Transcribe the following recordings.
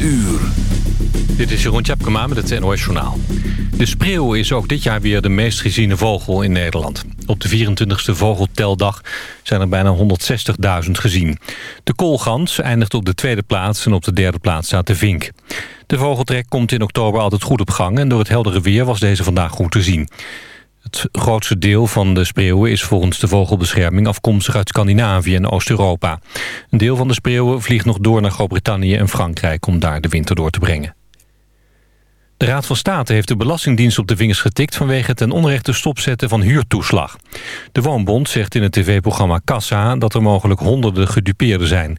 uur. Dit is Jeroen Tjepkema met het NOS Journaal. De spreeuw is ook dit jaar weer de meest geziene vogel in Nederland. Op de 24e vogelteldag zijn er bijna 160.000 gezien. De koolgans eindigt op de tweede plaats en op de derde plaats staat de vink. De vogeltrek komt in oktober altijd goed op gang... en door het heldere weer was deze vandaag goed te zien. Het grootste deel van de spreeuwen is volgens de vogelbescherming afkomstig uit Scandinavië en Oost-Europa. Een deel van de spreeuwen vliegt nog door naar Groot-Brittannië en Frankrijk om daar de winter door te brengen. De Raad van State heeft de Belastingdienst op de vingers getikt... vanwege het ten onrechte stopzetten van huurtoeslag. De Woonbond zegt in het tv-programma Kassa... dat er mogelijk honderden gedupeerden zijn.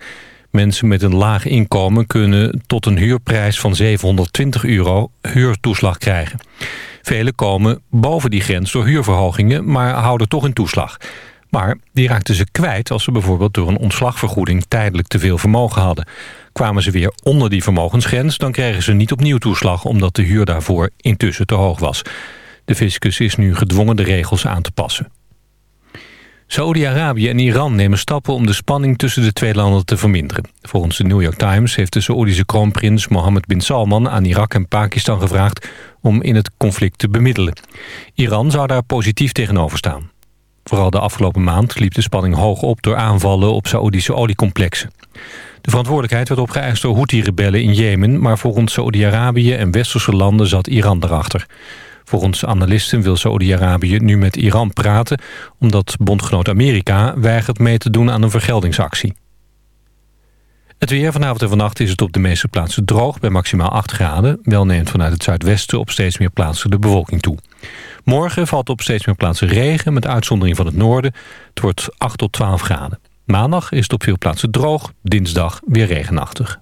Mensen met een laag inkomen kunnen tot een huurprijs van 720 euro huurtoeslag krijgen. Velen komen boven die grens door huurverhogingen, maar houden toch een toeslag. Maar die raakten ze kwijt als ze bijvoorbeeld door een ontslagvergoeding tijdelijk te veel vermogen hadden. Kwamen ze weer onder die vermogensgrens, dan kregen ze niet opnieuw toeslag omdat de huur daarvoor intussen te hoog was. De fiscus is nu gedwongen de regels aan te passen. Saoedi-Arabië en Iran nemen stappen om de spanning tussen de twee landen te verminderen. Volgens de New York Times heeft de Saoedische kroonprins Mohammed bin Salman aan Irak en Pakistan gevraagd om in het conflict te bemiddelen. Iran zou daar positief tegenover staan. Vooral de afgelopen maand liep de spanning hoog op door aanvallen op Saoedische oliecomplexen. De verantwoordelijkheid werd opgeëist door Houthi-rebellen in Jemen... maar volgens Saoedi-Arabië en westerse landen zat Iran erachter. Volgens analisten wil Saoedi-Arabië nu met Iran praten... omdat bondgenoot Amerika weigert mee te doen aan een vergeldingsactie. Het weer vanavond en vannacht is het op de meeste plaatsen droog... bij maximaal 8 graden. Wel neemt vanuit het zuidwesten op steeds meer plaatsen de bewolking toe. Morgen valt op steeds meer plaatsen regen... met uitzondering van het noorden. Het wordt 8 tot 12 graden. Maandag is het op veel plaatsen droog. Dinsdag weer regenachtig.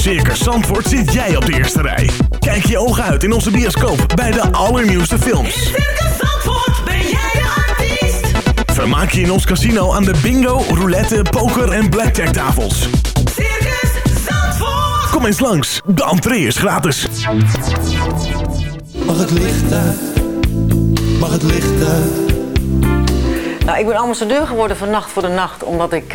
Circus Zandvoort zit jij op de eerste rij. Kijk je ogen uit in onze bioscoop bij de allernieuwste In films. Circus Zandvoort ben jij de artiest. Vermaak je in ons casino aan de bingo, roulette, poker en blackjack tafels. Circus Zandvoort. Kom eens langs, de entree is gratis. Mag het licht uit? Mag het licht uit? Nou, ik ben ambassadeur geworden van Nacht voor de Nacht, omdat ik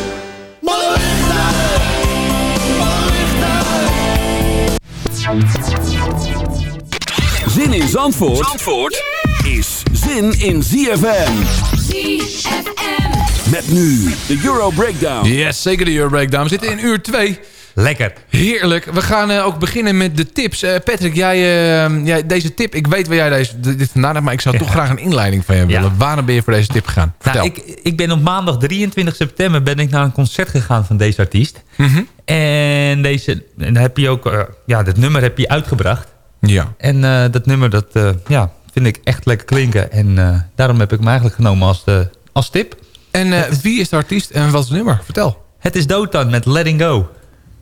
Zin in Zandvoort, Zandvoort is zin in ZFM. ZFM. Met nu de Euro Breakdown. Yes, zeker de Euro Breakdown. We zitten in uur 2. Lekker. Heerlijk. We gaan eh, ook beginnen met de tips. Eh, Patrick, jij, eh, jij, deze tip, ik weet waar jij deze, dit vandaan hebt, maar ik zou toch graag een inleiding van je willen. Ja. Waarom ben je voor deze tip gegaan? Vertel. Nou, ik, ik ben op maandag 23 september ben ik naar een concert gegaan van deze artiest. Mhm. En, deze, en heb je ook, ja, dat nummer heb je uitgebracht. Ja. En dat nummer, dat ja, vind ik echt lekker klinken. En daarom heb ik hem eigenlijk genomen als, de, als tip. En wie is de artiest en wat is het nummer? Vertel. Het is Dotan met Letting Go.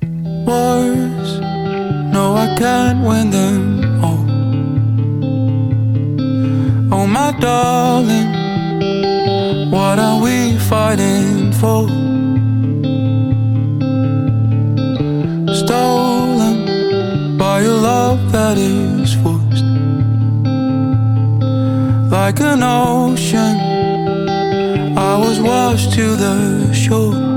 Wars, no I can't win them all. Oh my darling, what are we fighting for? Stolen by a love that is forced. Like an ocean, I was washed to the shore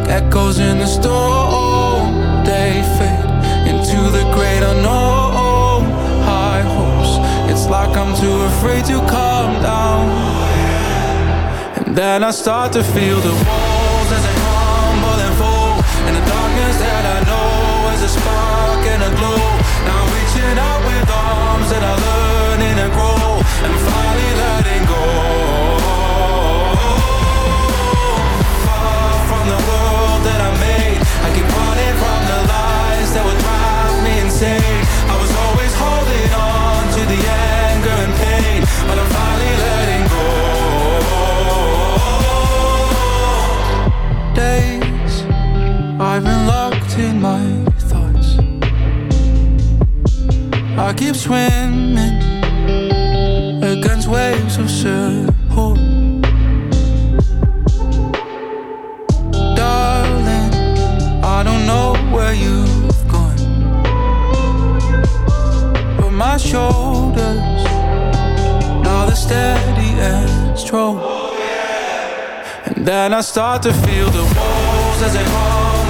echoes in the storm. They fade into the great unknown. High hopes, it's like I'm too afraid to calm down. And then I start to feel the walls as they crumble and fall. And the darkness that I know is a spark and a glow. Now I'm reaching out with arms that are learning to grow. And finally keep swimming against waves of support. Darling, I don't know where you've gone, but my shoulders now they're steady and strong. And then I start to feel the walls as they fall.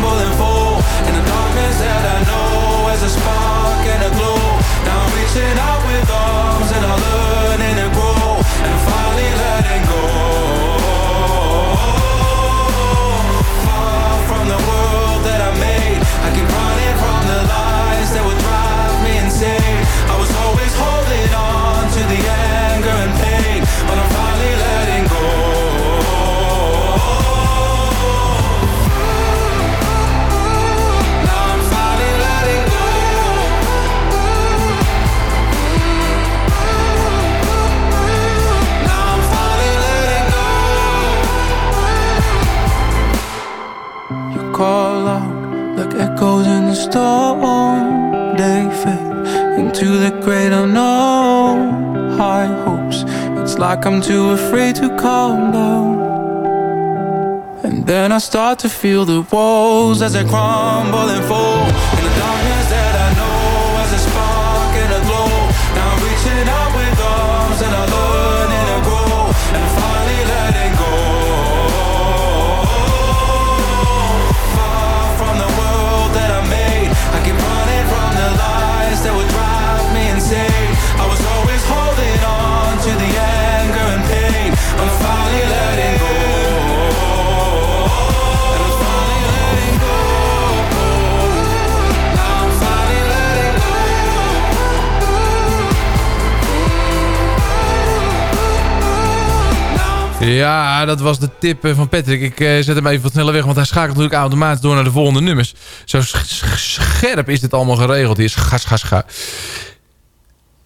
Storm. They fade into the great unknown. High hopes. It's like I'm too afraid to calm down. And then I start to feel the walls as they crumble and fall. Ja, dat was de tip eh, van Patrick. Ik eh, zet hem even wat sneller weg, want hij schakelt natuurlijk automatisch door naar de volgende nummers. Zo sch- sch- scherp is dit allemaal geregeld hier. Scha, scha, scha.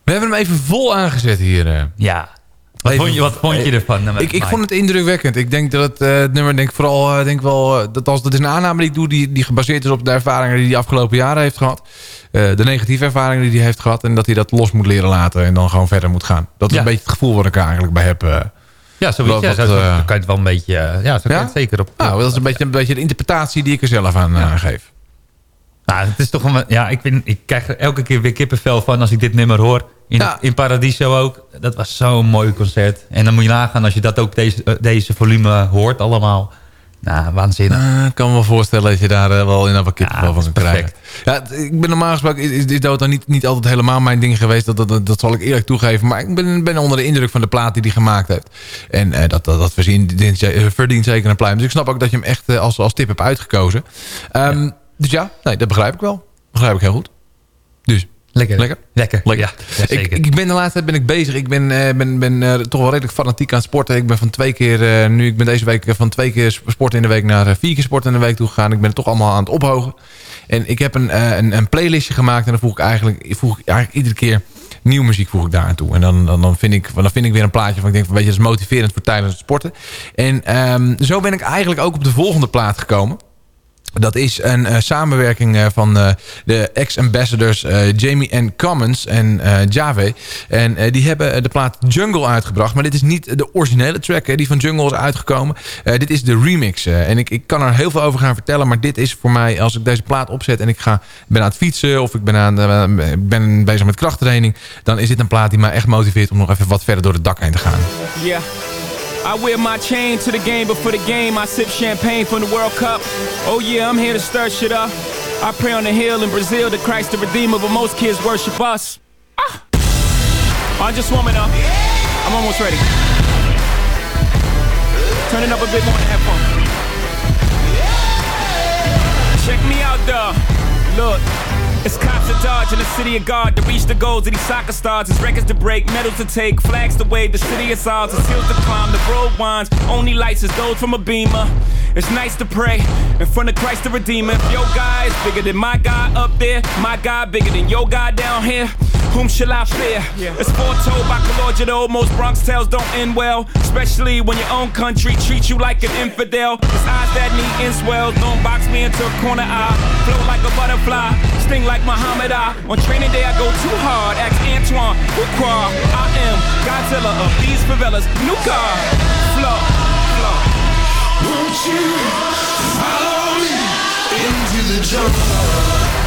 We hebben hem even vol aangezet hier. eh. Ja. Wat Even- vond je, wat vond je ervan? Nou, Ik, ik vond het indrukwekkend. Ik denk dat het, het nummer, denk vooral, denk wel, dat als dat is een aanname die ik doe, die, die gebaseerd is op de ervaringen die hij afgelopen jaren heeft gehad. Eh, de negatieve ervaringen die hij heeft gehad. En dat hij dat los moet leren laten en dan gewoon verder moet gaan. Dat is Ja. een beetje het gevoel wat ik er eigenlijk bij heb. Ja, zoiets. Wat- Ja, zo, eh, kan je het wel een beetje... eh, Ja, zo kan het zeker op... nou, dat is een beetje, een beetje de interpretatie die ik er zelf aan eh, geef. Nou, het is toch een... Ja, ik, vind, ik krijg er elke keer weer kippenvel van als ik dit nummer hoor. In, Ja. in Paradiso ook. Dat was zo'n mooi concert. En dan moet je nagaan als je dat ook deze, deze volume hoort allemaal. Nou, waanzinnig. Eh, ik kan me wel voorstellen dat je daar eh, wel in kippenvel Ja, van kan krijgen. Ja, ik ben normaal gesproken, is, is dit auto niet, niet altijd helemaal mijn ding geweest. Dat, dat, dat, zal ik eerlijk toegeven. Maar ik ben, ben onder de indruk van de plaat die hij gemaakt heeft. En eh, dat, dat, dat verdient, eh, verdient zeker een pluim. Dus ik snap ook dat je hem echt als, als tip hebt uitgekozen. Ehm, Dus ja, nee, dat begrijp ik wel. Begrijp ik heel goed. Dus, Lekker. lekker. Lekker. Lekker. Ja, ja, ik, ik ben de laatste tijd ben ik bezig. Ik ben, eh, ben, ben eh, toch wel redelijk fanatiek aan het sporten. Ik ben van twee keer, eh, nu ik ben deze week van twee keer sporten in de week naar vier keer sporten in de week toe gegaan. Ik ben het toch allemaal aan het ophogen. En ik heb een, een, een playlistje gemaakt en dan voeg ik eigenlijk, voeg ik eigenlijk iedere keer nieuwe muziek voeg ik daar aan toe. En dan, dan, dan, vind ik, dan vind ik weer een plaatje van ik denk van weet je, dat is motiverend voor tijdens het sporten. En ehm, zo ben ik eigenlijk ook op de volgende plaat gekomen. Dat is een eh, samenwerking eh, van eh, de ex-ambassadors Jamie N. Commons en Jave. En die hebben de plaat Jungle uitgebracht. Maar dit is niet de originele track hè, die van Jungle is uitgekomen. Dit is de remix. en ik, ik kan er heel veel over gaan vertellen. Maar dit is voor mij, als ik deze plaat opzet en ik ga, ben aan het fietsen... of ik ben, aan, ben bezig met krachttraining... dan is dit een plaat die mij echt motiveert om nog even wat verder door het dak heen te gaan. Yeah. I wear my chain to the game, but for the game, I sip champagne from the World Cup. Oh yeah, I'm here to stir shit up. I pray on the hill in Brazil to Christ the Redeemer, but most kids worship us. Ah. I'm just warming up. I'm almost ready. Turn it up a bit more to have fun. Check me out, though. Look. It's cops to dodge in the city of God to reach the goals of these soccer stars. It's records to break, medals to take, flags to wave. The city is ours, it's hills to climb, the road winds. Only lights is those from a beamer. It's nice to pray in front of Christ the Redeemer. If your guy is bigger than my guy up there, my guy bigger than your guy down here. Whom shall I fear? Yeah. It's foretold by Calogero. Most Bronx tales don't end well, especially when your own country treats you like an infidel. It's eyes that need inswells. Don't box me into a corner eye. Float like a butterfly, sting like Muhammad Ali. On training day, I go too hard. Ask Antoine, Ukwa. I am Godzilla of these favelas. New car, flow, flow. Won't you follow me into the jungle?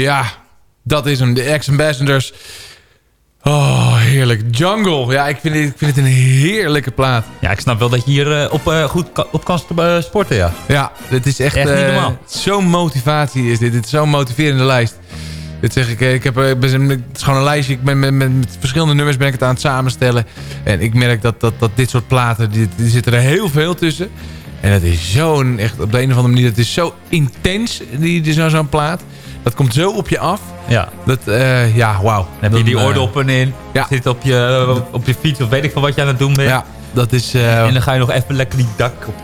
Ja, dat is hem. De Ex-Ambassadors. Oh, heerlijk. Jungle. Ja, ik vind, het, ik vind het een heerlijke plaat. Ja, ik snap wel dat je hier eh, op, eh, goed ka- op kan eh, sporten, ja. Ja, dit is echt, Echt niet normaal. Zo'n motivatie is dit. Dit is zo'n motiverende lijst. Dit zeg ik, ik heb, ik ben- het is gewoon een lijstje. Ik ben met, met, met verschillende nummers ben ik het aan het samenstellen. En ik merk dat, dat, dat dit soort platen, die, die zitten er heel veel tussen. En het is zo'n, echt op de een of andere manier, het is zo intens, die, die, zo- zo'n plaat. Dat komt zo op je af. Ja. Dat, eh, ja, wauw. Heb je die eh, oordoppen in. ja. Zit op je, op je fiets of weet ik veel wat je aan het doen bent. Ja, dat is eh, En dan ga je nog even lekker die dak op.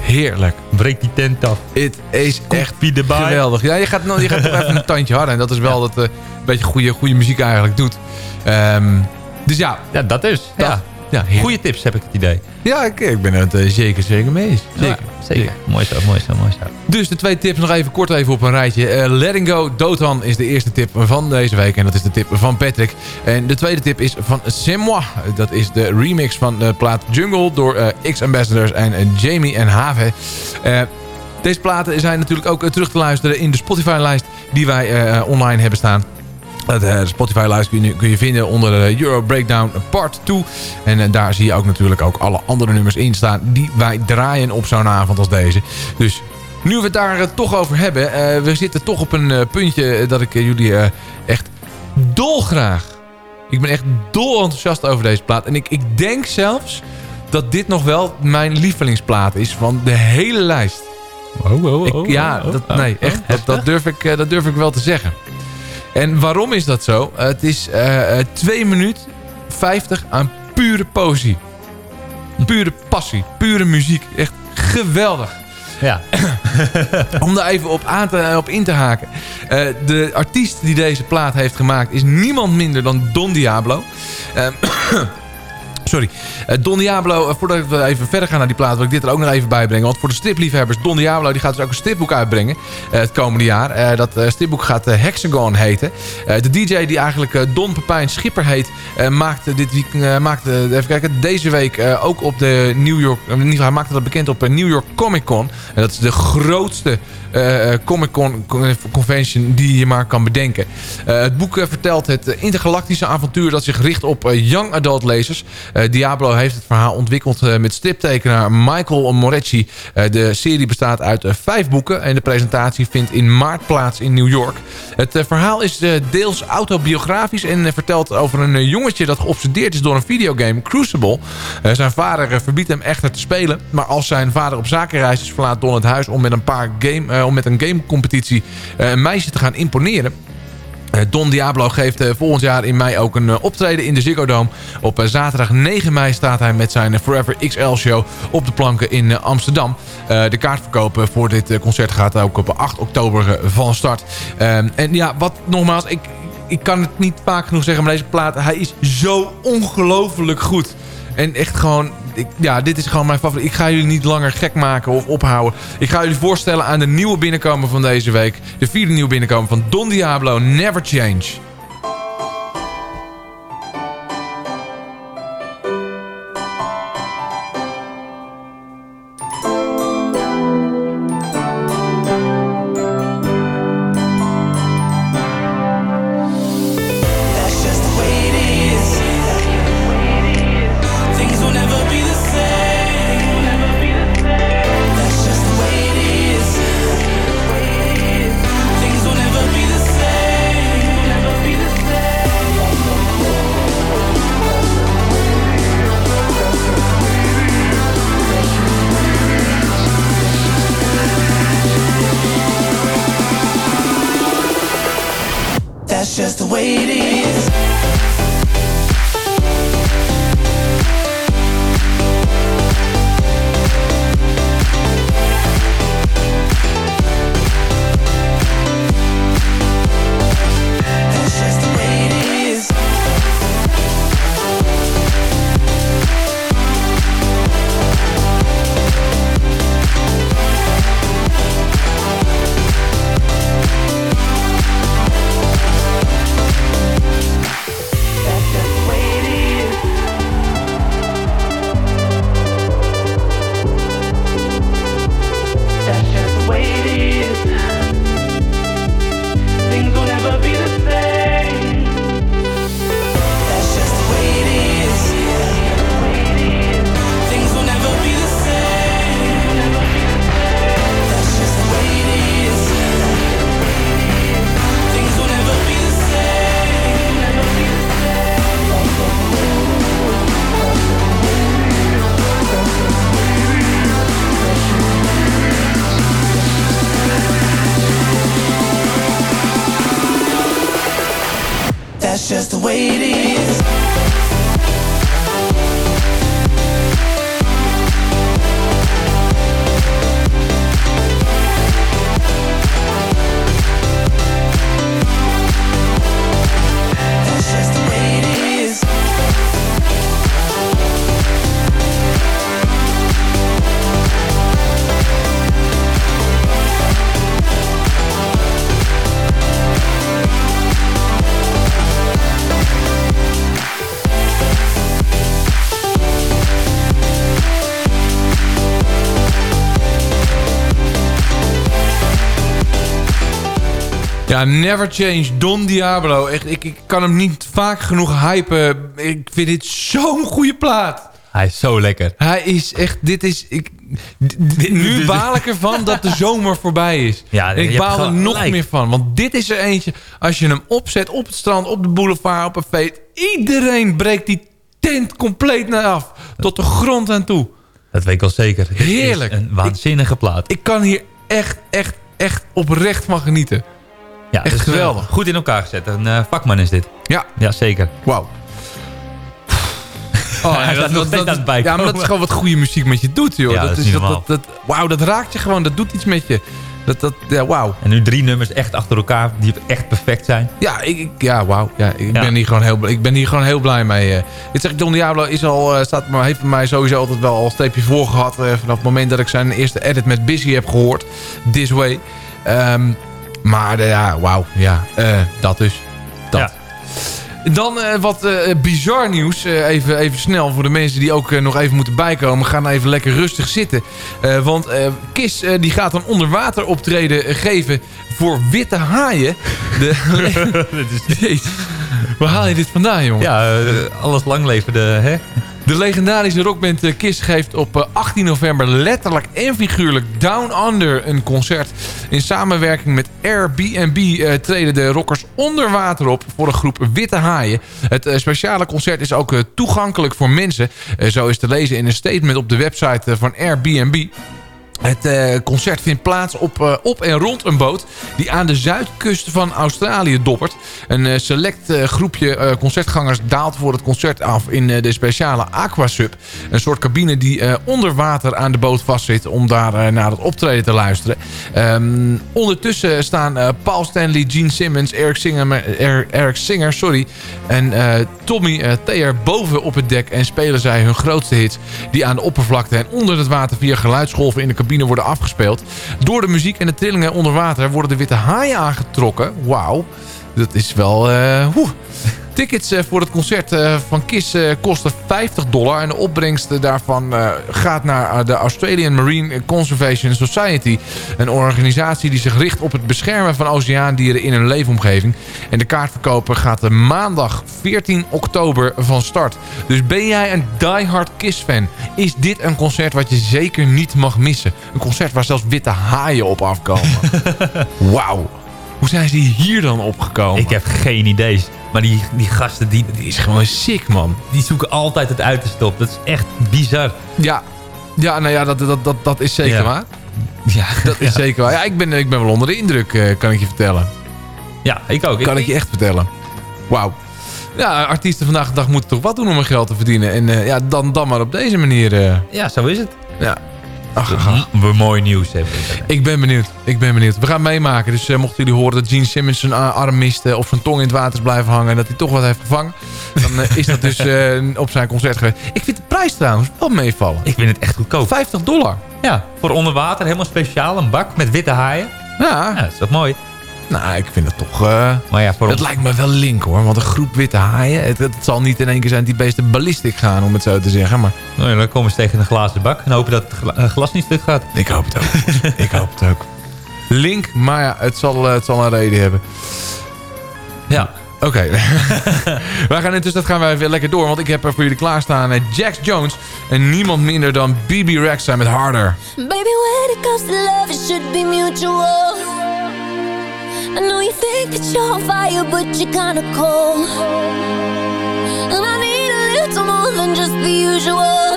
heerlijk. Breek die tent af. Het is echt erbij. geweldig. Ja, je gaat, nog- je gaat nog even een tandje harder. En dat is wel dat eh, een beetje goede, goede muziek eigenlijk doet. Ehm, dus ja, Ja, dat is. dat, ja. Ja. Goeie tips heb ik het idee. Ja, ik, ik ben het eh, zeker, zeker mee eens. Zeker. Ja, zeker. Mooi zo, mooi zo, mooi zo. Dus de twee tips nog even kort even op een rijtje. Eh, Letting Go Dotan is de eerste tip van deze week. En dat is de tip van Patrick. En de tweede tip is van Moi. Dat is de remix van de plaat Jungle door eh, X-Ambassadors en Jamie en Have. Deze platen zijn natuurlijk ook terug te luisteren in de Spotify-lijst die wij online hebben staan. Dat, eh, De Spotify-lijst kun je, kun je vinden onder de Euro Breakdown Part 2. En eh, daar zie je ook natuurlijk ook alle andere nummers in staan... die wij draaien op zo'n avond als deze. Dus nu we het daar eh, toch over hebben... eh, we zitten toch op een eh, puntje dat ik eh, jullie eh, echt dolgraag... Ik ben echt dol enthousiast over deze plaat. En ik, ik denk zelfs dat dit nog wel mijn lievelingsplaat is van de hele lijst. Oh, oh, Ik- oh, ja, oh, dat, nee, echt. Dat, dat, durf ik, eh, dat durf ik wel te zeggen. En waarom is dat zo? Eh, het is eh 2 minuten 50 aan pure poëzie. Pure passie, pure muziek. Echt geweldig. Ja. Om daar even op, aan te, op in te haken. Eh, de artiest die deze plaat heeft gemaakt is niemand minder dan Don Diablo. Eh, Sorry. Eh, Don Diablo, eh, voordat we even verder gaan naar die plaat... wil ik dit er ook nog even bij brengen. Want voor de stripliefhebbers, Don Diablo die gaat dus ook een stripboek uitbrengen... eh, het komende jaar. Dat stripboek gaat Hexagon heten. De DJ die eigenlijk Don Pepijn Schipper heet... maakte, dit week, maakte even kijken, deze week ook op de New York... hij maakte dat bekend op New York Comic Con. En dat is de grootste Comic Con convention die je maar kan bedenken. Het boek vertelt het intergalactische avontuur dat zich richt op young adult lezers. Eh, Diablo heeft het verhaal ontwikkeld eh, met striptekenaar Michael Moretti. Eh, de serie bestaat uit vijf boeken en de presentatie vindt in maart plaats in New York. Het verhaal is deels autobiografisch en vertelt over een jongetje dat geobsedeerd is door een videogame, Crucible. Zijn vader verbiedt hem echter te spelen, maar als zijn vader op zakenreis is verlaat Don het huis om met een paar game, om met een gamecompetitie een meisje te gaan imponeren. Eh, Don Diablo geeft eh, volgend jaar in mei ook een eh, optreden in de Ziggo Dome. Op zaterdag 9 mei staat hij met zijn Forever XL show op de planken in Amsterdam. De kaartverkoop voor dit concert gaat ook op 8 oktober van start. Ehm, en ja, wat nogmaals, ik, ik kan het niet vaak genoeg zeggen, maar deze plaat, hij is zo ongelooflijk goed. En echt gewoon, ik, ja, dit is gewoon mijn favoriet. Ik ga jullie niet langer gek maken of ophouden. Ik ga jullie voorstellen aan de nieuwe binnenkomer van deze week. De vierde nieuwe binnenkomer van Don Diablo, Never Change. lady. Ja, Never Change, Don Diablo. Echt, ik, ik kan hem niet vaak genoeg hypen. Ik vind dit zo'n goede plaat. Hij is zo lekker. Hij is echt, dit is... Ik, nu baal ik ervan dat de zomer voorbij is. Ja, En ik baal er nog meer van. Want dit is er eentje, als je hem opzet op het strand, op de boulevard, op een feest. Iedereen breekt die tent compleet naar af. tot de grond aan toe. Dat weet ik al zeker. Dit Heerlijk. Een waanzinnige plaat. Ik kan hier echt, echt, echt oprecht van genieten. Ja, echt dus, eh, geweldig. goed in elkaar gezet. Een eh, vakman is dit. Ja. Ja, zeker. Wauw. Oh, Hij staat nog steeds aan het bijkomen. ja, maar dat is gewoon wat goede muziek met je doet, joh. Ja, dat is dat, dat, Wauw, dat raakt je gewoon. Dat doet iets met je. Dat, dat, ja, wauw. En nu drie nummers echt achter elkaar die echt perfect zijn. Ja, ik, ik- ja wauw. Ja, ik, Ja. Ben hier gewoon heel, ik ben hier gewoon heel blij mee. eh. Dit zeg ik, Don Diablo is al, eh, staat, maar heeft mij sowieso altijd wel al een streepje voor gehad. eh, vanaf het moment dat ik zijn eerste edit met Busy heb gehoord. This Way. Ehm, maar eh, ja, wauw. Ja, eh, dat dus. Dat. Ja. Dan eh, wat bizar nieuws. Even, even snel voor de mensen die ook nog even moeten bijkomen. Gaan even lekker rustig zitten. Want eh, die gaat een onderwater optreden geven voor witte haaien. De, Jezus. Waar haal je dit vandaan, jongen? Ja, alles lang leven de... Hè? De legendarische rockband eh, Kiss geeft op eh, 18 november letterlijk en figuurlijk Down Under een concert. In samenwerking met Airbnb eh, treden de rockers onder water op voor een groep witte haaien. Het eh, speciale concert is ook eh, toegankelijk voor mensen. Eh, zo is te lezen in een statement op de website eh, van Airbnb. Het eh, concert vindt plaats op, eh, op en rond een boot die aan de zuidkust van Australië doppert. Een eh, select groepje concertgangers daalt voor het concert af in de speciale Aquasub. Een soort cabine die onder water aan de boot vastzit om daar naar het optreden te luisteren. Ehm, ondertussen staan Paul Stanley, Gene Simmons, Eric Singer, Er- Eric Singer sorry, en Tommy Thayer boven op het dek en spelen zij hun grootste hits die aan de oppervlakte en onder het water via geluidsgolven in de cabine worden afgespeeld. Door de muziek en de trillingen onder water worden de witte haaien aangetrokken. Wauw, dat is wel... eh. Tickets eh, voor het concert eh, van Kiss eh, kosten 50 dollar. En de opbrengst daarvan gaat naar de Australian Marine Conservation Society. Een organisatie die zich richt op het beschermen van oceaandieren in hun leefomgeving. En de kaartverkoper gaat maandag 14 oktober van start. Dus ben jij een diehard Kiss-fan? Is dit een concert wat je zeker niet mag missen? Een concert waar zelfs witte haaien op afkomen. Wauw. Hoe zijn ze hier dan opgekomen? Ik heb geen idee. Maar die, die gasten, die, Die is gewoon sick, man. die zoeken altijd het uiterste op. Dat is echt bizar. Ja, ja nou ja, dat, dat, dat, dat is zeker Ja. waar. Ja, Dat is zeker waar. Ja, ik ben, ik ben wel onder de indruk, eh, kan ik je vertellen. Ja, ik ook. Kan ik je echt vertellen. Wauw. Ja, artiesten vandaag de dag moeten toch wat doen om hun geld te verdienen. En eh, ja, dan, dan maar op deze manier. eh, Ja, zo is het. ja. Ach. We mooi nieuws hebben. Ik ben benieuwd. Ik ben benieuwd. We gaan meemaken. Dus eh, mochten jullie horen dat Gene Simmons zijn arm mist... eh, of zijn tong in het water is blijven hangen... en dat hij toch wat heeft gevangen... dan eh, is dat dus op zijn concert geweest. Ik vind de prijs trouwens wel meevallen. Ik vind het echt goedkoop. 50 dollar. Ja, voor onder water helemaal speciaal. Een bak met witte haaien. Ja, Ja, dat is toch mooi. Nou, ik vind het toch... eh, Maar ja, voor Het ons... lijkt me wel link hoor, want een groep witte haaien... Het, het zal niet in één keer zijn die beesten ballistiek gaan, om het zo te zeggen. Maar Nou ja, dan komen ze tegen een glazen bak en hopen dat het gla- eh, glas niet stuk gaat. ik hoop het ook. ik hoop het ook. Link, maar ja, het zal, eh, het zal een reden hebben. Ja. Oké. wij gaan intussen, dat gaan wij weer lekker door. Want ik heb er voor jullie klaarstaan eh, Jax Jones. En niemand minder dan BB Rexa met Harder. Baby, when it comes to love, it should be mutual. I know you think that you're on fire, but you're kinda cold. And I need a little more than just the usual.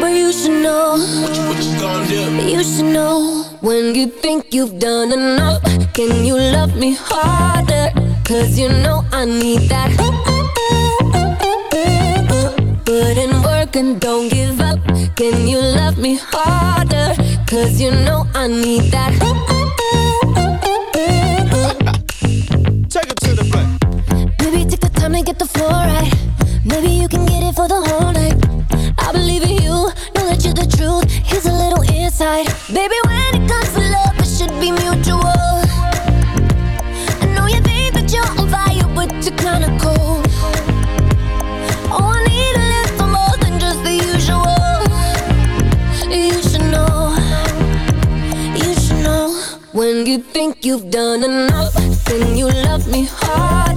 But you should know. What you, what you gonna do? You should know. When you think you've done enough, can you love me harder? Cause you know I need that. Put in work and don't give up. Can you love me harder? Cause you know I need that. To get the floor right. Maybe you can get it for the whole night. I believe in you, know that you're the truth. Here's a little insight. Baby, when it comes to love, it should be mutual. I know you think that you're on fire, but you're kinda cold. Oh, I need a little more than just the usual. You should know, you should know. When you think you've done enough, then you love me harder.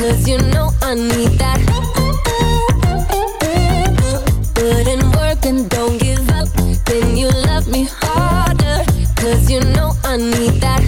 Cause you know I need that. Put in work and don't give up. Then you love me harder. Cause you know I need that.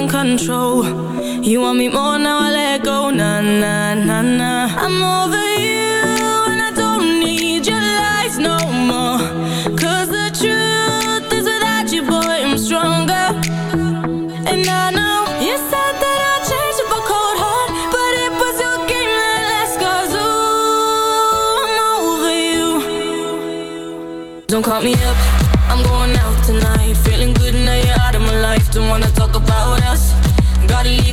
Losing control. You want me more now, I let go. Nah, nah, nah, nah. I'm over you and I don't need your lies no more. Cause the truth is without you, boy, I'm stronger. And I know you said that I'd change up a cold heart, but it was your game that last cause ooh, I'm over you. Don't call me up,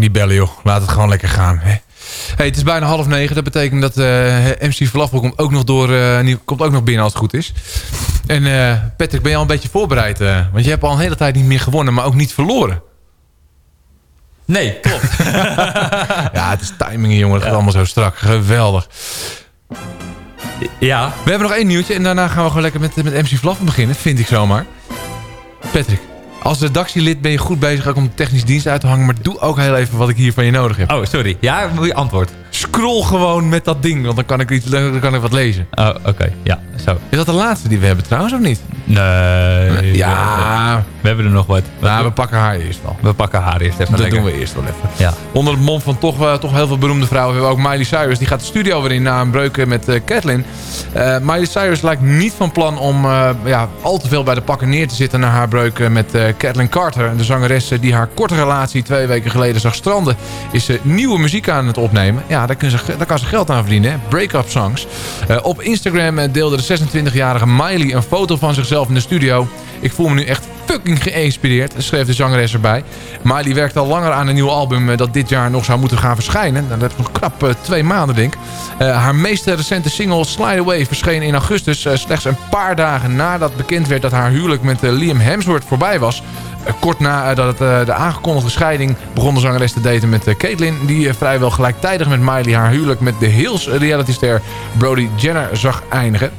Niet bellen, joh. Laat het gewoon lekker gaan. Hè? Hey, het is bijna half negen. Dat betekent dat eh, MC Vlafbroek komt ook nog door, die komt ook nog binnen als het goed is. En eh, Patrick, ben je al een beetje voorbereid? want je hebt al een hele tijd niet meer gewonnen, maar ook niet verloren. Nee, klopt. ja, het is timing, jongen. Het gaat allemaal zo strak. Geweldig. Ja. We hebben nog één nieuwtje en daarna gaan we gewoon lekker met, met MC Vlaffen beginnen. Vind ik zomaar. Patrick, als redactielid ben je goed bezig om de technische dienst uit te hangen. Maar doe ook heel even wat ik hier van je nodig heb. Oh, sorry. Ja, moet je antwoord. Scroll gewoon met dat ding, want dan kan ik, iets, dan kan ik wat lezen. Oh, oké. Ja, zo. Is dat de laatste die we hebben trouwens, of niet? Nee. Ja. We, hebben er nog wat. Nou, we pakken haar eerst wel. We pakken haar eerst even Dat lekker. doen we eerst wel even. Ja. Onder het mom van toch, eh, toch heel veel beroemde vrouwen hebben we ook Miley Cyrus. Die gaat de studio weer in na een breuk met eh Kathleen. Eh, Miley Cyrus lijkt niet van plan om eh, ja, al te veel bij de pakken neer te zitten... na haar breuk eh, met eh Kathleen Carter. De zangeres eh, die haar korte relatie twee weken geleden zag stranden... is eh, nieuwe muziek aan het opnemen. Ja, daar, kun ze, daar kan ze geld aan verdienen. Break-up songs. Eh, op Instagram eh, deelde de 26-jarige Miley een foto van zichzelf zelf in de studio. Ik voel me nu echt fucking geïnspireerd, schreef de zangeres erbij. Miley werkt al langer aan een nieuw album eh, dat dit jaar nog zou moeten gaan verschijnen. Nou, dat is nog krap eh, twee maanden, denk ik. Eh, haar meest recente single Slide Away verscheen in augustus. slechts een paar dagen nadat bekend werd dat haar huwelijk met Liam Hemsworth voorbij was. Kort nadat de aangekondigde scheiding begon de zangeres te daten met Caitlyn... die vrijwel gelijktijdig met Miley haar huwelijk met de Hills realityster Brody Jenner zag eindigen.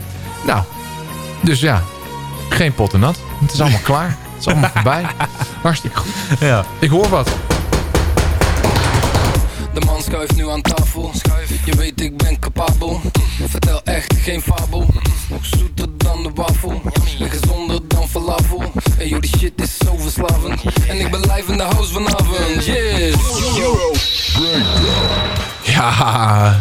Nou, dus ja, geen pot en nat. Het is allemaal klaar. Het is allemaal voorbij. Hartstikke goed. Ja. Ik hoor wat. De man schuift nu aan tafel. Je weet ik ben capabel. Vertel echt geen fabel. Nog zoeter dan de wafel. En gezonder dan falafel. En joh, die shit is zo verslavend. En ik ben live in de house vanavond. Yes. Ja,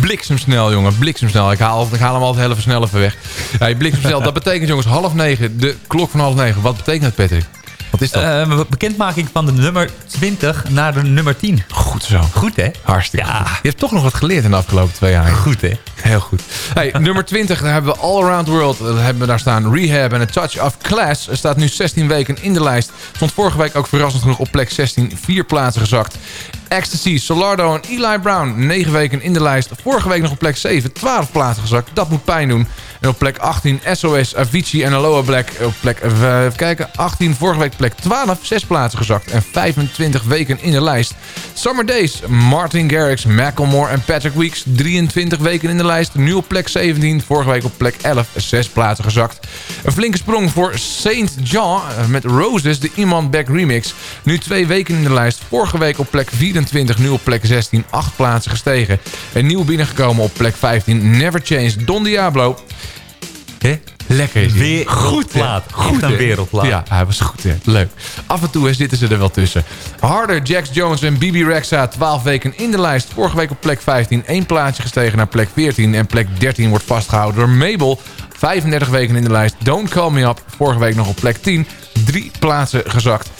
bliksemsnel jongen, bliksemsnel. Ik haal, ik haal hem altijd heel even snel even weg. Ja, bliksemsnel, dat betekent jongens half negen, de klok van half negen. Wat betekent dat Patrick? Wat is dat? Eh, bekendmaking van de nummer 20 naar de nummer 10. Goed zo. Goed, hè? Hartstikke goed. Je hebt toch nog wat geleerd in de afgelopen twee jaar. Goed, hè? Heel goed. Hey, nummer 20, daar hebben we All Around the World. Daar hebben we daar staan Rehab en A Touch of Class. Er staat nu 16 weken in de lijst. Stond vorige week ook verrassend genoeg op plek 16. Vier plaatsen gezakt. Ecstasy, Solardo en Eli Brown. 9 weken in de lijst. Vorige week nog op plek 7. 12 plaatsen gezakt. Dat moet pijn doen. En op plek 18 SOS, Avicii en Aloha Black. Op plek eh, even kijken, 18. Vorige week plek 12. 6 plaatsen gezakt. En 25 weken in de lijst. Summer Days, Martin Garrix, Macklemore en Patrick Weeks. 23 weken in de lijst. Nu op plek 17. Vorige week op plek 11. 6 plaatsen gezakt. Een flinke sprong voor Saint John eh, met Roses, de Iman Back remix. Nu twee weken in de lijst. Vorige week op plek 24. Nu op plek 16. 8 plaatsen gestegen. En nieuw binnengekomen op plek 15. Never Change, Don Diablo. Hè? Lekker is hij. Wereldplaat. hè? Echt een wereldplaat. Ja, hij was goed, hè? Leuk. Af en toe zitten ze er wel tussen. Harder, Jax Jones en Bibi Rexa. 12 weken in de lijst. Vorige week op plek 15. één plaatsje gestegen naar plek 14. En plek 13 wordt vastgehouden door Mabel. 35 weken in de lijst. Don't Call Me Up. Vorige week nog op plek 10. Drie plaatsen gezakt.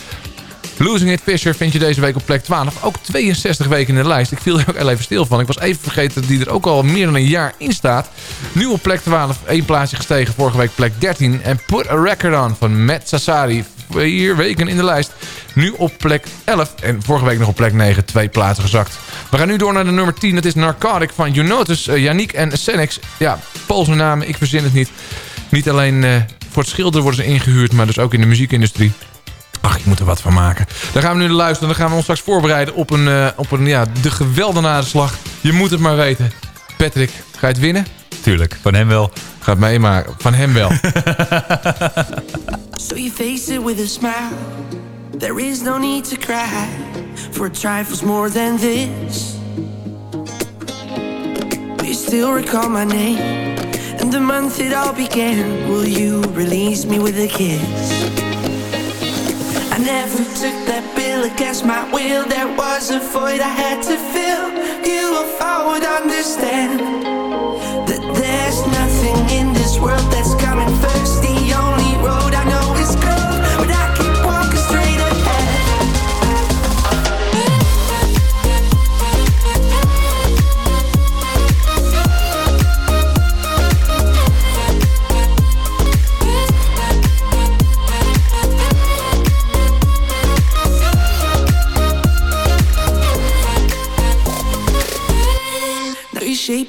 Losing It Fisher vind je deze week op plek 12. Ook 62 weken in de lijst. Ik viel er ook even stil van. Ik was even vergeten dat die er ook al meer dan een jaar in staat. Nu op plek 12. één plaatsje gestegen. Vorige week plek 13. En Put a Record On van Matt Sassari. Vier weken in de lijst. Nu op plek 11. En vorige week nog op plek 9. Twee plaatsen gezakt. We gaan nu door naar de nummer 10. Dat is Narcotic van Notice, uh, Yannick en Senex. Ja, Poolse namen. Ik verzin het niet. Niet alleen uh, voor het schilderen worden ze ingehuurd. Maar dus ook in de muziekindustrie. Ach, je moet er wat van maken. Daar gaan we nu naar luisteren. Dan gaan we ons straks voorbereiden op, een, uh, op een, ja, de geweldenaarslag. Je moet het maar weten. Patrick, ga je het winnen? Tuurlijk, van hem wel. Ga het meemaken. Van hem wel. so you face it with a smile. There is no need to cry. For trifles more than this. Do you still recall my name? And the month it all began. Will you release me with a kiss? Never took that bill against my will. There was a void I had to fill. You, if I would understand that there's nothing in this world that's coming first.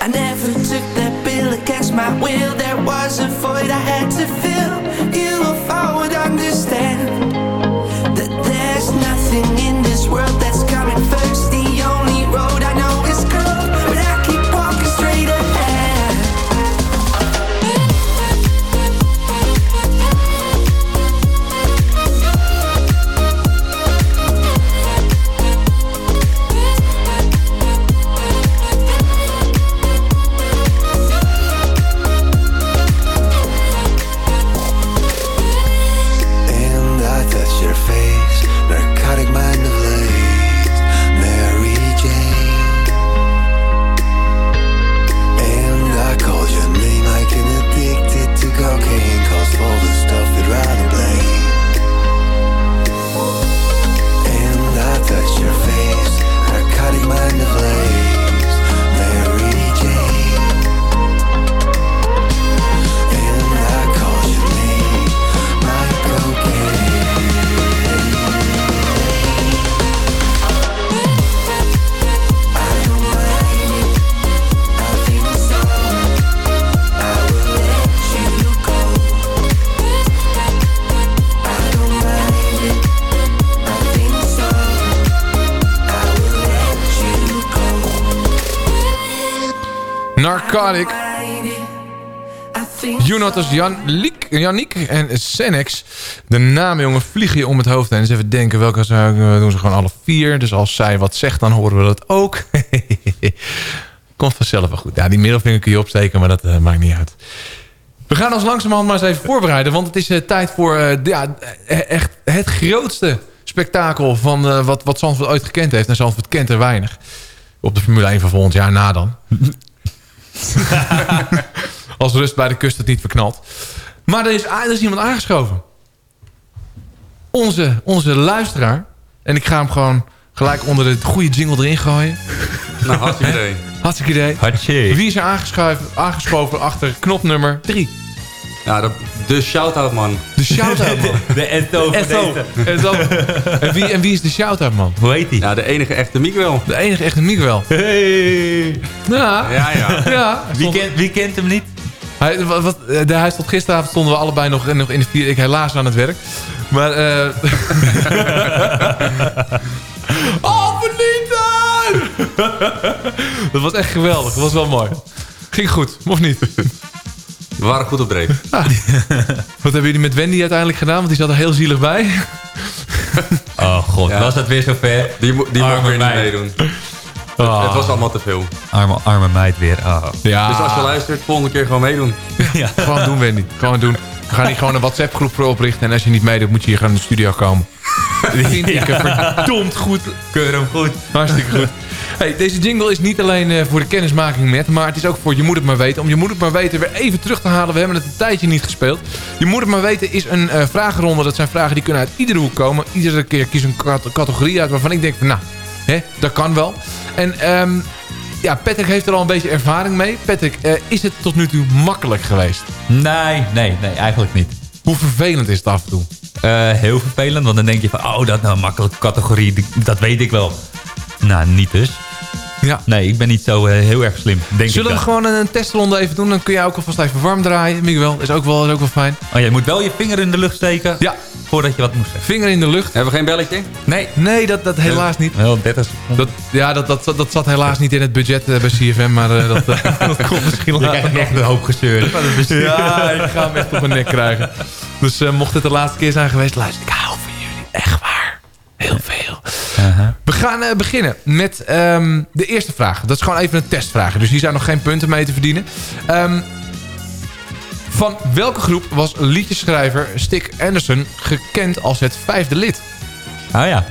I never took that bill against my will. There was a void I had to fill. You, if I Narcotic. Jonatas Jan Liek, Janiek en Senex. De namen, jongen, vliegen je om het hoofd heen. Dus even denken, welke zou- eh, doen ze gewoon alle vier. Dus als zij wat zegt, dan horen we dat ook. Komt vanzelf wel goed. Ja, die middelvinger kun je opsteken, maar dat eh, maakt niet uit. We gaan ons langzamerhand maar eens even voorbereiden. Want het is eh, tijd voor de- ja, echt het grootste spektakel... van wat, wat Zandvoort ooit gekend heeft. En Zandvoort kent er weinig. Op de Formule 1 van volgend jaar na dan. Als rust bij de kust het niet verknalt. Maar er is, er is iemand aangeschoven. Onze, onze luisteraar. En ik ga hem gewoon gelijk onder de goede jingle erin gooien. Nou, hartstikke idee. Hartstikke idee. Wie is er aangeschoven, aangeschoven achter knop nummer 3? Ja, de, de shout-out man. De shout-out man. De Eto Esso. deze. Esso. En wie, en wie is de shout-out man? Hoe heet die? Ja, de enige echte Miguel. De enige echte Miguel. Hey. Ja. Ja, ja. ja. Wie, kent, wie kent hem niet? Hij, wat, wat, eh, de, hij stond gisteravond stonden we allebei nog, nog in de vier. Ik helaas aan het werk. Maar eh oh, dat was echt geweldig. Dat was wel mooi. Ging goed, of niet? We waren goed op dreef. Wat hebben jullie met Wendy uiteindelijk gedaan? Want die zat er heel zielig bij. Oh god, Ja. was het weer zover? Die, mo- die mocht weer niet meedoen. Ah. Het was allemaal te veel. Arme, arme meid weer. Oh. Ja, Dus als je luistert, volgende keer gewoon meedoen. Ja. gewoon doen Wendy. Gewoon doen. We gaan hier gewoon een WhatsApp groep voor oprichten. En als je niet meedoet, moet je hier gewoon in de studio komen. Die vind ik er verdomd goed. Keur hem goed. Hartstikke goed. Hey, deze jingle is niet alleen eh, voor de kennismaking met, maar het is ook voor Je Moet Het Maar Weten. Om Je Moet Het Maar Weten weer even terug te halen. We hebben het een tijdje niet gespeeld. Je Moet Het Maar Weten is een eh, vragenronde. Dat zijn vragen die kunnen uit iedere hoek komen. Iedere keer kies een cat- categorie uit waarvan ik denk van nou, hè, dat kan wel. En ehm, ja, Patrick heeft er al een beetje ervaring mee. Patrick, eh, is het tot nu toe makkelijk geweest? Nee, nee, nee, eigenlijk niet. Hoe vervelend is het af en toe? Heel vervelend, want dan denk je van... Oh, dat nou een makkelijke categorie, dat weet ik wel. Nou, niet dus. Ja. Nee, ik ben niet zo eh, heel erg slim, denk Zullen ik we gewoon een testronde even doen? Dan kun jij ook alvast even warm draaien. Miguel, is ook wel, is ook wel fijn. Oh, je moet wel je vinger in de lucht steken Ja. voordat je wat moet zeggen. Vinger in de lucht. Hebben we geen belletje? Nee. Nee, dat, dat helaas niet. Wel 30 seconden. Dat, ja, dat, dat, dat zat helaas niet in het budget eh, bij CFM, maar eh, dat, dat komt misschien Je later. krijgt echt een hoop gezeur. Ja, ik ga hem echt op mijn nek krijgen. Dus eh, mocht het de laatste keer zijn geweest, luister, ik hou van jullie. Echt waar. Heel veel. Aha. We gaan eh, beginnen met ehm, de eerste vraag. Dat is gewoon even een testvraag. Dus hier zijn nog geen punten mee te verdienen. Ehm, van welke groep was liedjeschrijver Stick Anderson gekend als het vijfde lid? Oh ja.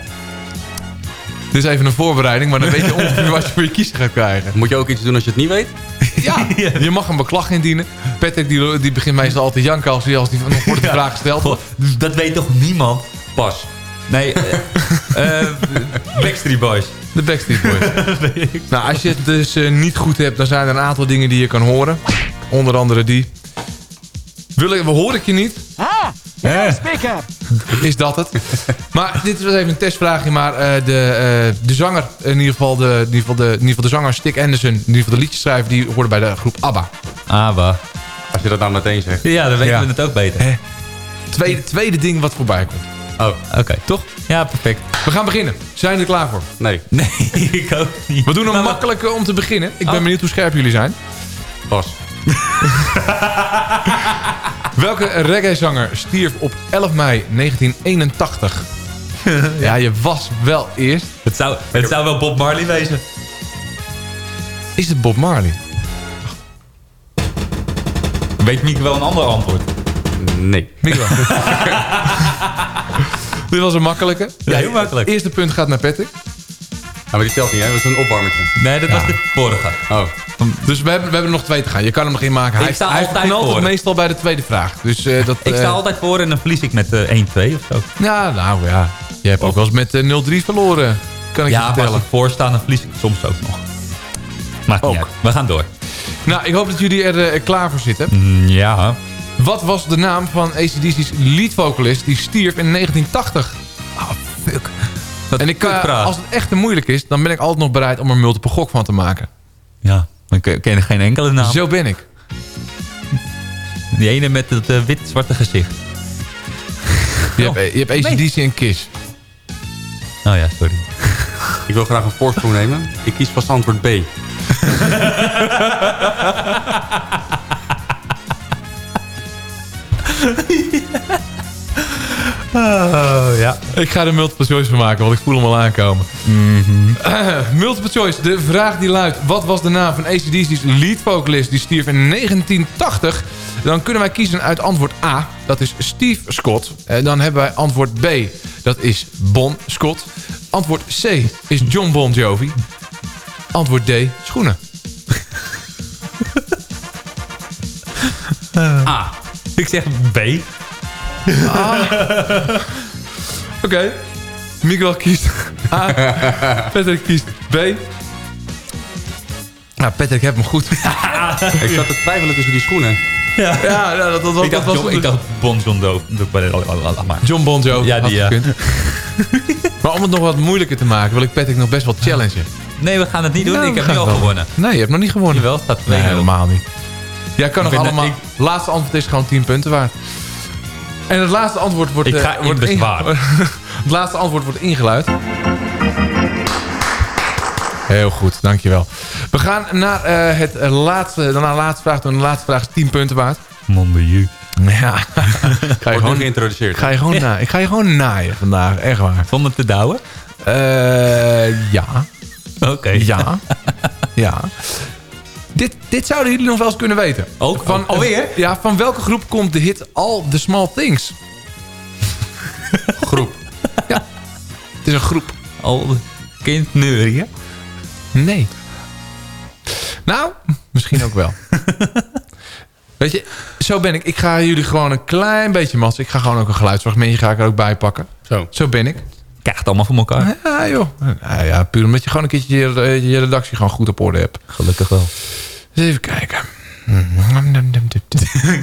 Dit is even een voorbereiding, maar dan weet je ongeveer wat je voor je kiezer gaat krijgen. Moet je ook iets doen als je het niet weet? Ja, je mag een beklag indienen. Patrick die, die begint meestal altijd janken als die, als die nog wordt de vraag gesteld wordt. dat weet toch niemand? Pas. Nee, eh, eh, Backstreet Boys. De Backstreet Boys. nou, als je het dus eh, niet goed hebt, dan zijn er een aantal dingen die je kan horen. Onder andere die. Wil ik, hoor ik je niet? Ja. Is dat het? Maar dit was even een testvraagje. Maar eh, de, eh, de zanger, in ieder, geval de, in, ieder geval de, in ieder geval de zanger Stick Anderson, in ieder geval de liedjesschrijver, die hoorde bij de groep ABBA. Aba. Als je dat nou meteen zegt. Ja, dan weten Ja. we het ook beter. Hè? Tweede, tweede ding wat voorbij komt. Oh, Oké, toch? Ja, perfect. We gaan beginnen. Zijn jullie er klaar voor? nee. Nee, ik ook niet. We doen een makkelijke om te beginnen. Ik ben Oh. benieuwd hoe scherp jullie zijn. Pas. Welke reggae-zanger stierf op 11 mei 1981? ja, je was wel eerst. Het zou, het zou wel Bob Marley wezen. Is het Bob Marley? Weet Mieke wel een ander antwoord? Nee. Miguel. Dit was een makkelijke. Ja, heel makkelijk. Eerste punt gaat naar Patrick. Nou, maar die telt niet, hè? Dat is een opwarmertje. Nee, dat was de vorige. Oh. Dus we hebben, we hebben nog twee te gaan. Je kan hem nog inmaken. Ik Hij, sta hij altijd voor. meestal bij de tweede vraag. Dus, eh, dat, Ik eh, sta altijd voor en dan verlies ik met eh 1-2 of zo. Ja, nou ja. Je hebt ook wel eens met eh, 0-3 verloren. Kan ik Ja, je als vertellen. ik voor sta, dan verlies ik soms ook nog. Maakt niet Ook. uit. We gaan door. Nou, ik hoop dat jullie er eh, klaar voor zitten. Mm, ja. Wat was de naam van ACDC's leadvocalist die stierf in 1980? Oh, fuck. Dat En ik, kan eh, als het echt te moeilijk is, dan ben ik altijd nog bereid om er multiple gok van te maken. Ja, dan ken je geen enkele naam. Zo ben ik. Die ene met het eh, wit-zwarte gezicht. Je hebt, eh, je hebt ACDC en Kiss. Oh ja, sorry. Ik wil graag een voorsprong nemen. Ik kies vast antwoord B. Oh, ja. Ik ga er multiple choice van maken, want ik voel hem al aankomen. Eh, multiple choice. De vraag die luidt... Wat was de naam van ACDC's lead vocalist die stierf in 1980? Dan kunnen wij kiezen uit antwoord A. Dat is Steve Scott. En dan hebben wij antwoord B. Dat is Bon Scott. Antwoord C is John Bon Jovi. Antwoord D. Schoenen. A. Ik zeg B. Ah. Oké. Miguel kiest A. Patrick kiest B. Nou, Patrick, heb hem goed. Ik zat te twijfelen tussen die schoenen. Ja, ja dat, dat, dat, ik dacht, was... John, ik dacht Bon John. John Bon. Ja, die ja. gekund. maar om het nog wat moeilijker te maken, wil ik Patrick nog best wel challengen. Nee, we gaan het niet doen. Nou, ik heb nu al gewonnen. Nee, je hebt nog niet gewonnen. Jawel, staat 2 Nee, helemaal niet. Jij kan Ik nog allemaal... ik- Laatste antwoord is gewoon 10 punten waard. En het laatste antwoord wordt... Ik ga wordt bezwaar. het laatste antwoord wordt ingeluid. Heel goed, dankjewel. We gaan naar eh, het eh, laatste, naar de laatste vraag. En de laatste vraag is 10 punten waard. Mon de Ja. ga je gewoon, geïntroduceerd. ga je gewoon na, ik ga je gewoon naaien vandaag, echt waar. Zonder te douwen? Ja. Oké. Ja. ja. Dit, dit zouden jullie nog wel eens kunnen weten. Ook? Van, Alweer? Ja, van welke groep komt de hit All the Small Things? Groep. Ja. Het is een groep. Al kind neurien? Nee. Nou, misschien ook wel. Weet je, zo ben ik. Ik ga jullie gewoon een klein beetje massen. Ik ga gewoon ook een geluidsfragmentje ga ik er ook bij pakken. Zo. Zo ben ik. Krijg het allemaal voor elkaar. Ja, joh. Ja, ja, puur omdat je gewoon een keertje je, je redactie gewoon goed op orde hebt. Gelukkig wel. Dus even kijken.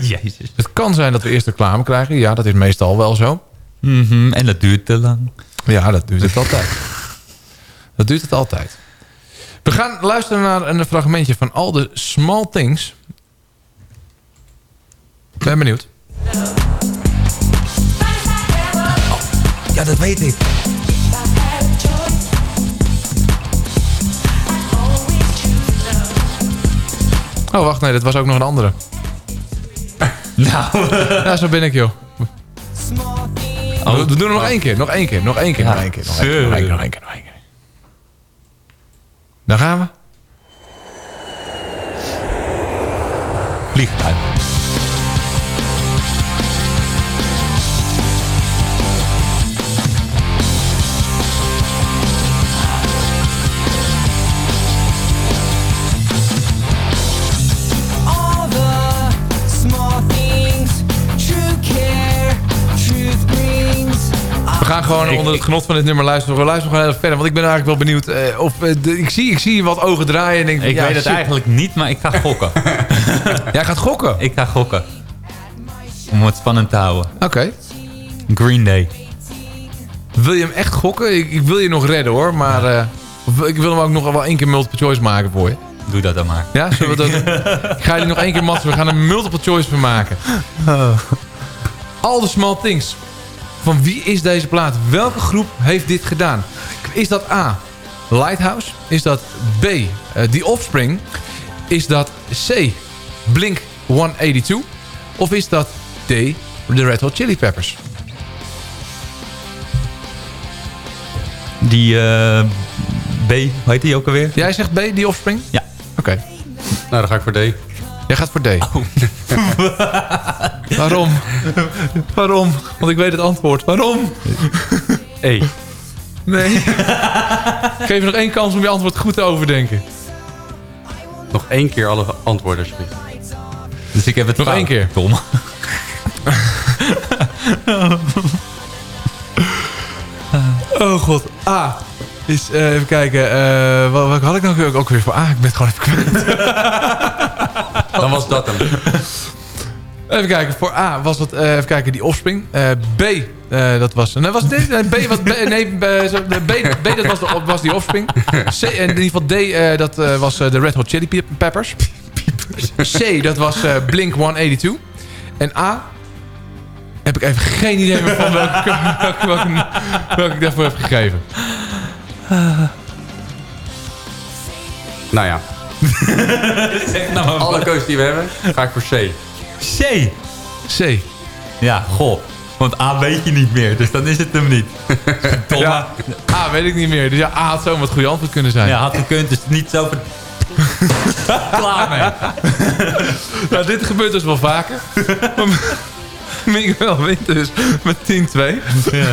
Jezus. Het kan zijn dat we eerst reclame krijgen. Ja, dat is meestal wel zo. Mhm, En dat duurt te lang. Ja, dat duurt het altijd. Dat duurt het altijd. We gaan luisteren naar een fragmentje van All the Small Things. Ben benieuwd. Ja, dat weet ik. Oh, wacht, nee, dat was ook nog een andere. Nou. Ja, zo ben ik, joh. Oh. We doen er nog één keer, nog één keer, nog één keer, Ja. nog één keer, nog één keer, nog één keer, nog één keer, nog één keer. Daar gaan we. Vliegtuig. Gaan gewoon Ik- onder het genot van dit nummer luisteren. We luisteren gewoon heel verder. Want ik ben eigenlijk wel benieuwd. eh, of, eh, de- ik, zie, ik zie wat ogen draaien. En denk, Ik ja, weet het shit. eigenlijk niet, maar ik ga gokken. Jij gaat gokken? ik ga gokken. Om het spannend te houden. Oké. Green Day. Wil je hem echt gokken? Ik, ik wil je nog redden hoor. Maar eh, ik wil hem ook nog wel één keer multiple choice maken voor je. Doe dat dan maar. Ja, zullen we dat doen? Ik ga jullie nog één keer matsen. We gaan er multiple choice van maken. All the Small Things. Van wie is deze plaat? Welke groep heeft dit gedaan? Is dat A. Lighthouse? Is dat B. eh, The Offspring? Is dat C. Blink 182? Of is dat D. The Red Hot Chili Peppers? Die eh, B, hoe heet die ook alweer? Jij zegt B. The Offspring? Ja. Oké. Nou, dan ga ik voor D. Jij gaat voor D. Waarom? Waarom? Want ik weet het antwoord. Waarom? E. Nee. Ik geef je nog één kans om je antwoord goed te overdenken. Nog één keer alle antwoorden, alsjeblieft. Dus ik heb het Nog fout. één keer. Tom. Oh god. A. Is, eh, even kijken. eh wat, wat had ik nou ook- ook weer voor A? Ik ben het gewoon even kwijt. Dan was dat hem. Even kijken. Voor A was het, eh, even kijken, die Offspring. Eh, B, eh, dat was... Nee, was dit? Nee, B, was, B, nee, B, B, B, dat was, de, was die Offspring. C, en in ieder geval D, eh, dat eh, was eh, de Red Hot Chili Pe- Peppers. C, dat was eh, Blink 182. En A, heb ik even geen idee meer van welke, welke, welke, welke ik daarvoor heb gegeven. Nou ja. Nou Alle wat. keuzes die we hebben, ga ik voor C. C. C. Ja, goh. Want A weet je niet meer, dus dan is het hem niet. Domme. Ja, A weet ik niet meer. Dus ja, A had zomaar het goede antwoord kunnen zijn. Ja, had gekund, dus niet zo... ver- Klaar mee. Nou, dit gebeurt dus wel vaker. Miguel wint dus met 10-2.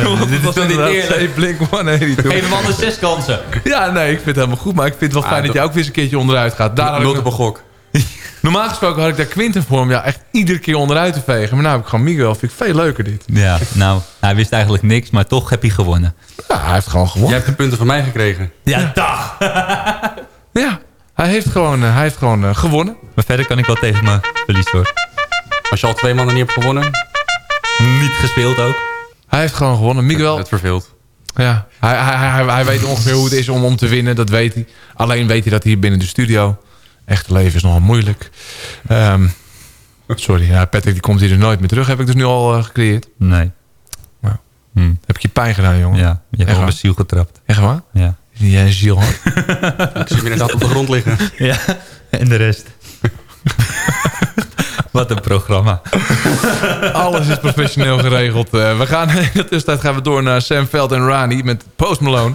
Want dit is was toch niet eerlijk? Blink 182. Geef hem anders zes kansen. Ja, nee, ik vind het helemaal goed. Maar ik vind het wel Ah, fijn dat jij ook weer eens een keertje onderuit gaat. Daar had ik gok. Normaal gesproken had ik daar Quinten voor om ja, echt iedere keer onderuit te vegen. Maar nou heb ik gewoon Miguel. Vind ik veel leuker dit. Ja, nou, hij wist eigenlijk niks, maar toch heb hij gewonnen. Ja, hij heeft gewoon Jij gewonnen. hebt de punten van mij gekregen. Ja, dag. Ja, hij heeft gewoon, eh, hij heeft gewoon eh, gewonnen. Maar verder kan ik wel tegen mijn verlies hoor. Als je al twee maanden niet hebt gewonnen, Niet gespeeld ook. Hij heeft gewoon gewonnen. Miguel, het verveelt. ja, hij, hij, hij, hij weet ongeveer hoe het is om, om te winnen. Dat weet hij. Alleen weet hij dat hier binnen de studio... Echt leven is nogal moeilijk. Ehm, sorry, ja, Patrick die komt hier dus nooit meer terug. Heb ik dus nu al eh, gecreëerd. Nee. Nou. Hm. Heb ik je pijn gedaan, jongen? Ja, je hebt waar? mijn ziel getrapt. Echt waar? Ja. Jij een ziel, hoor. Ik zie hem inderdaad op de grond liggen. Ja, en de rest. Wat een programma. Alles is professioneel geregeld. Eh, we gaan in de tussentijd gaan we door naar Sam Veld en Rani met Post Malone.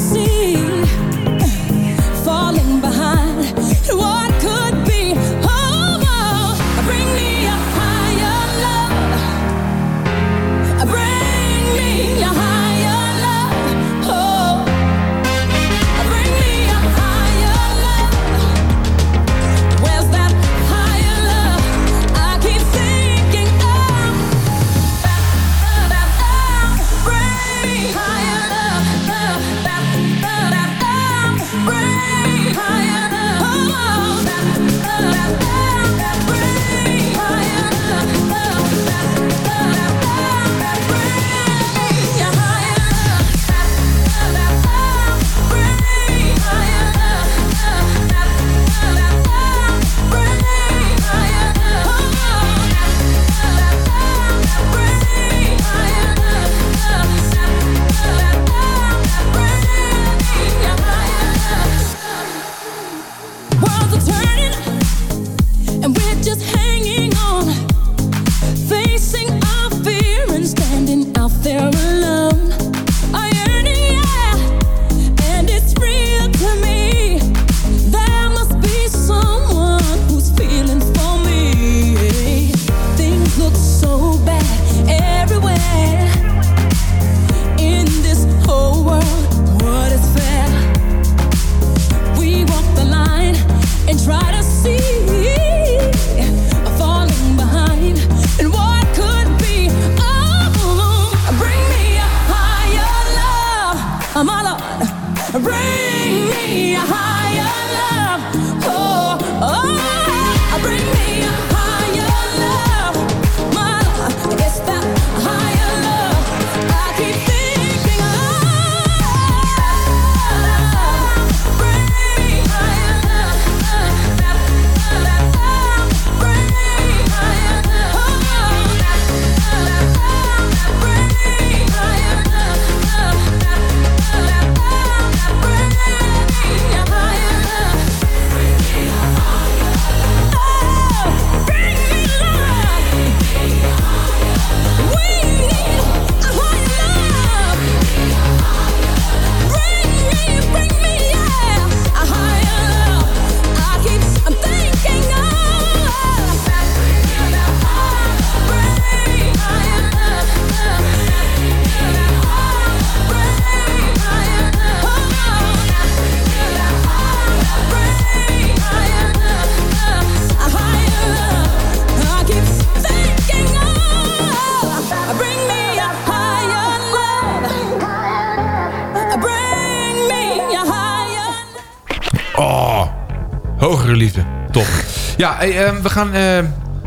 see we gaan... eh,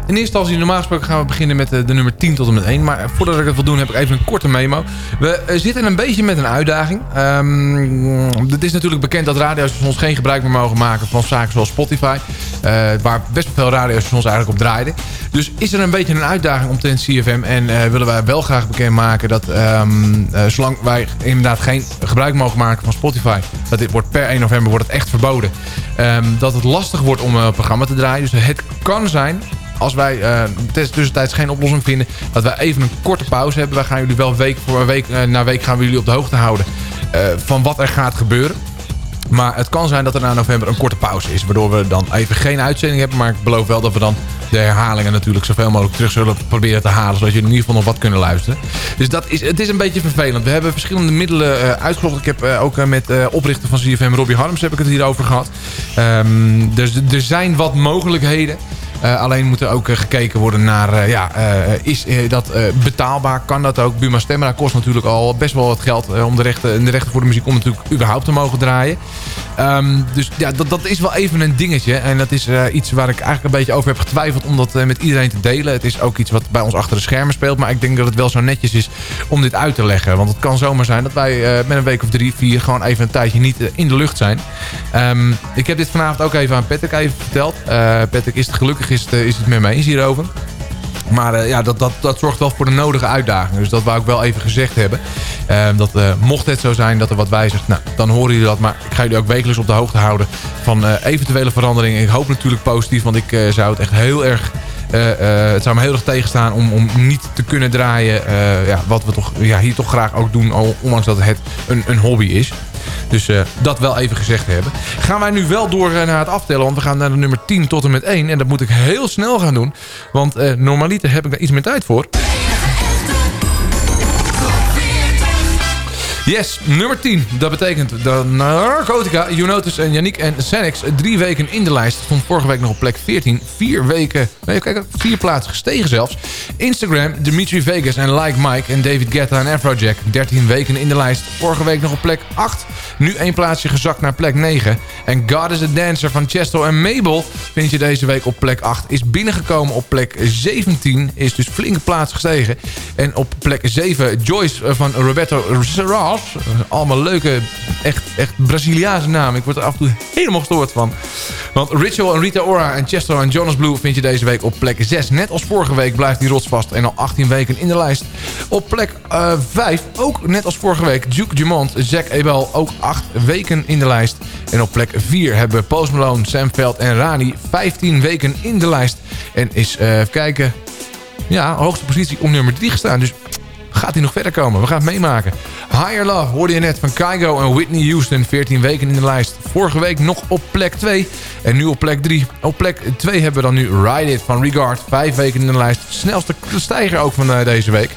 in eerste instantie, normaal gesproken gaan we beginnen met eh, de nummer 10 tot en met 1. Maar voordat ik het wil doen, heb ik even een korte memo. We eh, zitten een beetje met een uitdaging. Ehm, het is natuurlijk bekend dat radiostations geen gebruik meer mogen maken van zaken zoals Spotify. eh, waar best wel veel radiostations eigenlijk op draaiden. Dus is er een beetje een uitdaging omtrent CFM. En eh, willen wij wel graag bekendmaken dat ehm, eh, zolang wij inderdaad geen gebruik mogen maken van Spotify. Dat dit wordt per 1 november wordt het echt verboden. Ehm, dat het lastig wordt om een programma te draaien. Dus het kan zijn als wij eh, tes- tussentijds geen oplossing vinden... dat wij even een korte pauze hebben. Wij gaan jullie wel week voor week eh, na week gaan we jullie op de hoogte houden... eh, van wat er gaat gebeuren. Maar het kan zijn dat er na november een korte pauze is. Waardoor we dan even geen uitzending hebben. Maar ik beloof wel dat we dan de herhalingen natuurlijk zoveel mogelijk terug zullen proberen te halen. Zodat jullie in ieder geval nog wat kunnen luisteren. Dus dat is, het is een beetje vervelend. We hebben verschillende middelen uitgezocht. Ik heb eh, ook eh, met eh, oprichter van CFM, Robbie Harms, heb ik het hierover gehad. Ehm, dus er zijn wat mogelijkheden. Eh, alleen moet er ook eh, gekeken worden naar, eh, ja, is dat betaalbaar? Kan dat ook? Buma Stemra kost natuurlijk al best wel wat geld om de rechten, en de rechten voor de muziek om natuurlijk überhaupt te mogen draaien. Ehm, dus ja, dat, dat is wel even een dingetje. En dat is iets waar ik eigenlijk een beetje over heb getwijfeld om dat met iedereen te delen. Het is ook iets wat bij ons achter de schermen speelt. Maar ik denk dat het wel zo netjes is om dit uit te leggen. Want het kan zomaar zijn dat wij met een week of drie, vier gewoon even een tijdje niet in de lucht zijn. Ehm, ik heb dit vanavond ook even aan Patrick even verteld. Patrick is het gelukkig is het, eh, is het met me eens hierover. Maar eh, ja, dat, dat, dat zorgt wel voor de nodige uitdaging. Dus dat wou ik wel even gezegd hebben. Ehm, dat eh, mocht het zo zijn dat er wat wijzigt, nou, dan horen jullie dat. Maar ik ga jullie ook wekelijks op de hoogte houden van eventuele veranderingen. Ik hoop natuurlijk positief, want ik zou het echt heel erg... het zou me heel erg tegenstaan om, om niet te kunnen draaien. ja, wat we toch, ja, hier toch graag ook doen, ondanks dat het een, een hobby is. Dus eh, dat wel even gezegd hebben. Gaan wij nu wel door eh, naar het aftellen. Want we gaan naar de nummer 10 tot en met 1. En dat moet ik heel snel gaan doen. Want eh, normaliter heb ik daar iets meer tijd voor. Yes, nummer 10. Dat betekent dat Narcotica, Unotus en Yannick en Senex drie weken in de lijst. Stond vorige week nog op plek 14. Vier weken, nee, kijk, vier plaatsen gestegen zelfs. Instagram, Dimitri Vegas en Like Mike en David Guetta en Afrojack. 13 weken in de lijst. Vorige week nog op plek 8. Nu één plaatsje gezakt naar plek 9. En God is a Dancer van Chesto en Mabel vind je deze week op plek 8. Is binnengekomen op plek 17. Is dus flinke plaats gestegen. En op plek 7 Joyce van Roberto Allemaal leuke, echt, echt Braziliaanse namen. Ik word er af en toe helemaal gestoord van. Want Ritual en Rita Ora en Chesto en Jonas Blue vind je deze week op plek 6. Net als vorige week blijft die rots vast en al 18 weken in de lijst. Op plek eh 5, ook net als vorige week, Duke Dumont, Zack Ebel, ook 8 weken in de lijst. En op plek 4 hebben Post Malone, Sam Veld en Rani 15 weken in de lijst. En is, eh, even kijken, ja, hoogste positie op nummer 3 gestaan. Dus gaat hij nog verder komen? We gaan het meemaken. Higher Love hoorde je net van Kygo en Whitney Houston. 14 weken in de lijst. Vorige week nog op plek 2. En nu op plek 3. Op plek 2 hebben we dan nu Ride It van Regard. 5 weken in de lijst. Snelste stijger ook van eh, deze week.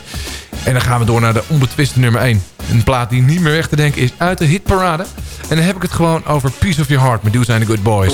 En dan gaan we door naar de onbetwiste nummer 1. Een plaat die niet meer weg te denken is uit de hitparade. En dan heb ik het gewoon over Piece of Your Heart met Do's and the Good Boys.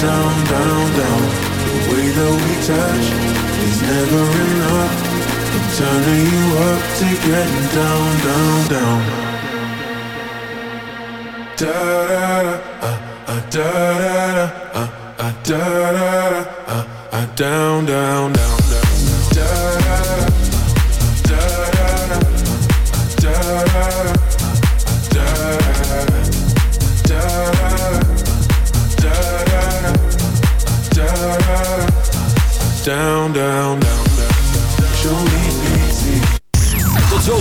down, down, down. The way that we touch is never enough. I'm turning you up to getting down, down, down. Da da da, uh, uh, da da da, uh, uh, da da da, uh, uh, down, down, down,